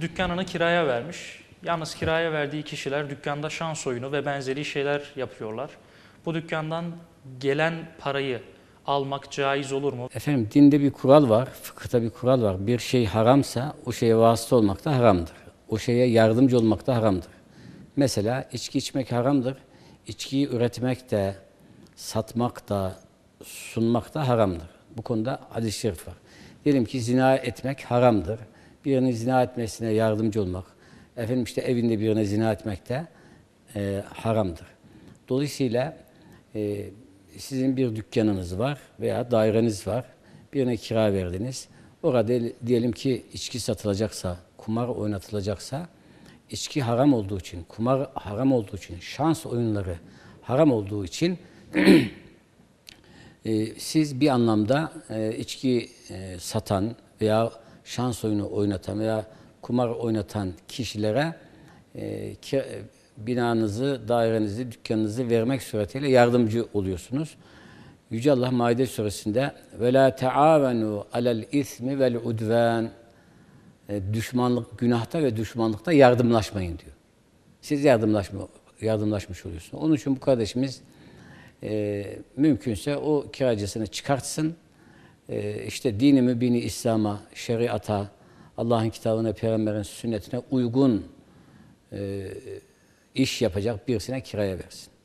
dükkanını kiraya vermiş. Yalnız kiraya verdiği kişiler dükkanda şans oyunu ve benzeri şeyler yapıyorlar. Bu dükkandan gelen parayı almak caiz olur mu? Efendim dinde bir kural var, fıkıhta bir kural var. Bir şey haramsa o şeye vasıta olmak da haramdır. O şeye yardımcı olmak da haramdır. Mesela içki içmek haramdır. İçkiyi üretmek de, satmak da, sunmak da haramdır. Bu konuda hadis-i şerif var. Diyelim ki zina etmek haramdır. Birinin zina etmesine yardımcı olmak, efendim işte evinde birine zina etmek de e, haramdır. Dolayısıyla e, sizin bir dükkanınız var veya daireniz var. Birine kira verdiniz. Orada diyelim ki içki satılacaksa, kumar oynatılacaksa, içki haram olduğu için, kumar haram olduğu için, şans oyunları haram olduğu için e, siz bir anlamda e, içki e, satan veya şans oyunu oynatan veya kumar oynatan kişilere e, ki, binanızı, dairenizi, dükkanınızı vermek suretiyle yardımcı oluyorsunuz. Yüce Allah Maide suresinde ve la taavenu alel ismi vel udvan düşmanlık günahta ve düşmanlıkta yardımlaşmayın diyor. Siz yardımlaşma yardımlaşmış oluyorsunuz. Onun için bu kardeşimiz e, mümkünse o kiracısını çıkartsın. E, işte dini mübini İslam'a, şeriata, Allah'ın kitabına, peygamberin sünnetine uygun e, iş yapacak birisine kiraya versin.